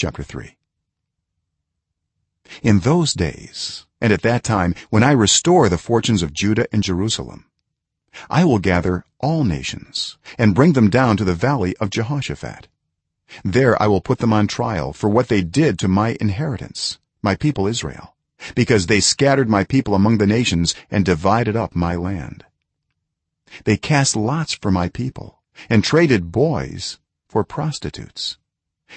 chapter 3 in those days and at that time when i restore the fortunes of judah and jerusalem i will gather all nations and bring them down to the valley of jehoshaphat. There i will put them on trial for what they did to my inheritance my people israel because they scattered my people among the nations and divided up my land. They cast lots for my people and traded boys for prostitutes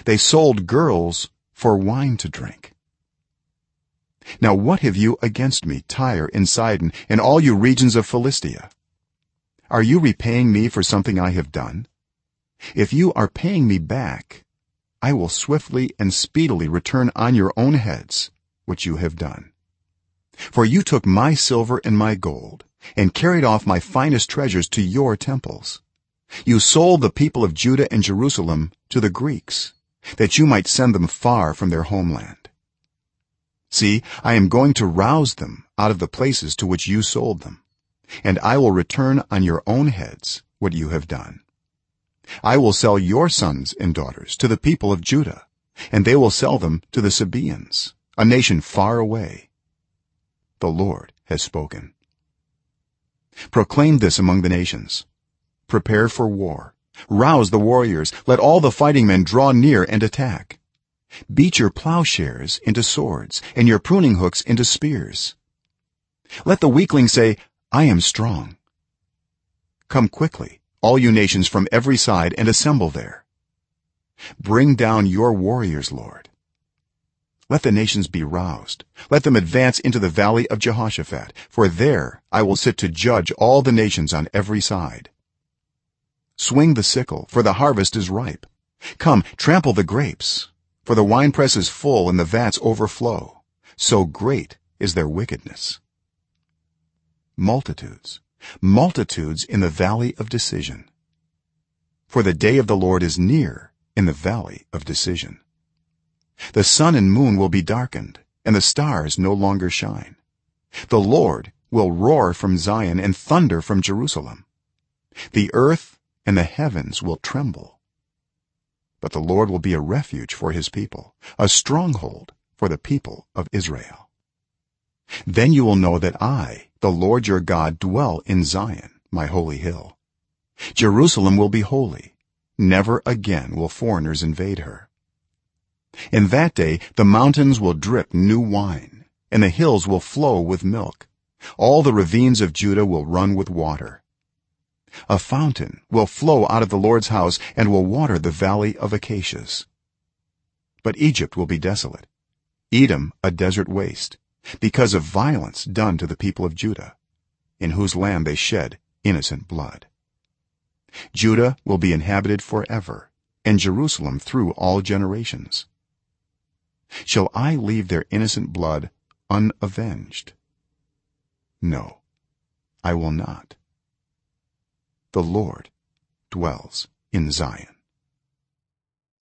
they sold girls for wine to drink. Now what have you against me tyre and sidon and all you regions of philistia? Are you repaying me for something i have done? If you are paying me back i will swiftly and speedily return on your own heads what you have done. For you took my silver and my gold and carried off my finest treasures to your temples. You sold the people of judah and jerusalem to the greeks that you might send them far from their homeland. See i am going to rouse them out of the places to which you sold them and i will return on your own heads what you have done. I will sell your sons and daughters to the people of judah and they will sell them to the sabaeans a nation far away. The lord has spoken. Proclaim this among the nations. Prepare for war rouse the warriors. Let all the fighting men draw near and attack. Beat your plowshares into swords and your pruning hooks into spears. Let the weakling say i am strong. Come quickly all you nations from every side and assemble there. Bring down your warriors lord. Let the nations be roused. Let them advance into the valley of jehoshaphat for there i will sit to judge all the nations on every side swing the sickle for the harvest is ripe. Come trample the grapes for the winepress is full and the vats overflow. So great is their wickedness. Multitudes. Multitudes in the valley of decision. For the day of the lord is near in the valley of decision. The sun and moon will be darkened and the stars no longer shine. The lord will roar from zion and thunder from jerusalem. The earth and the heavens will tremble. But the lord will be a refuge for his people a stronghold for the people of israel. Then you will know that i the lord your god dwell in zion my holy hill. Jerusalem will be holy. Never again will foreigners invade her. In that day the mountains will drip new wine and the hills will flow with milk. All the ravines of judah will run with water a fountain will flow out of the lord's house and will water the valley of acacias. But egypt will be desolate edom a desert waste because of violence done to the people of judah in whose land they shed innocent blood. Judah will be inhabited forever and jerusalem through all generations. Shall i leave their innocent blood unavenged? No i will not the lord dwells in zion